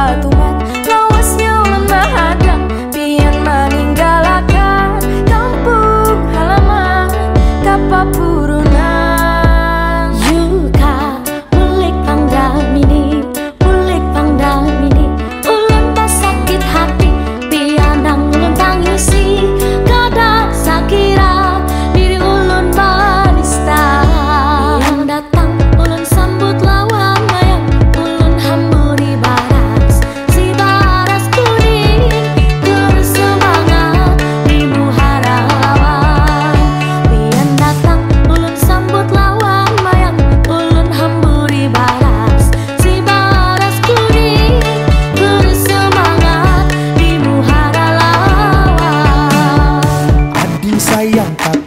a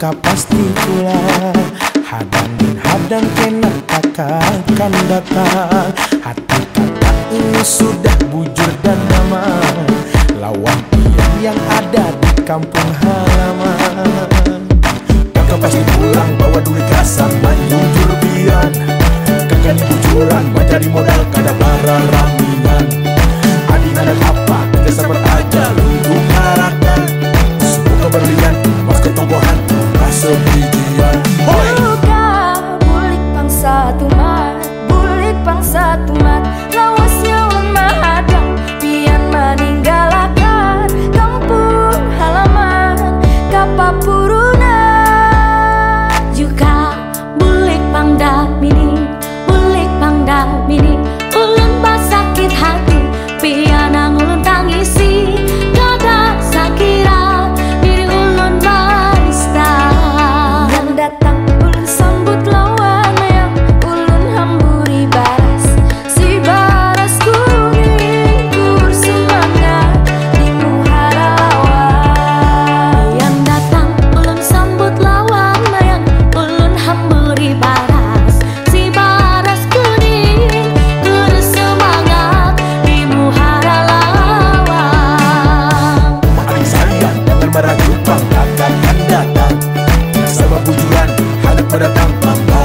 maka pasti pula Hadang dan hadang kena akan datang Hati kata ini sudah bujur dan damai. Lawan pian yang ada di kampung halaman. Kakak pasti pulang bawa duit kasar main jujur Kakaknya Kakak ini bujuran mencari modal kada barang Bulik pang satumat lawan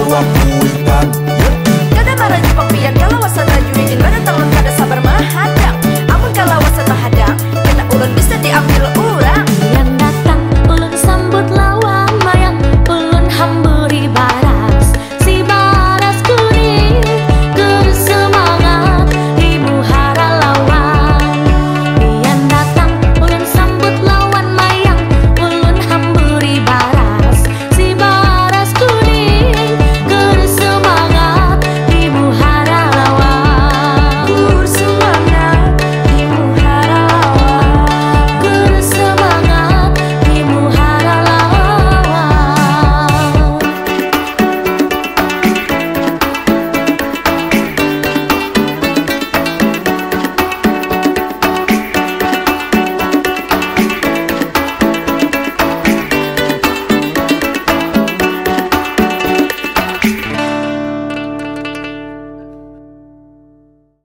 Kada di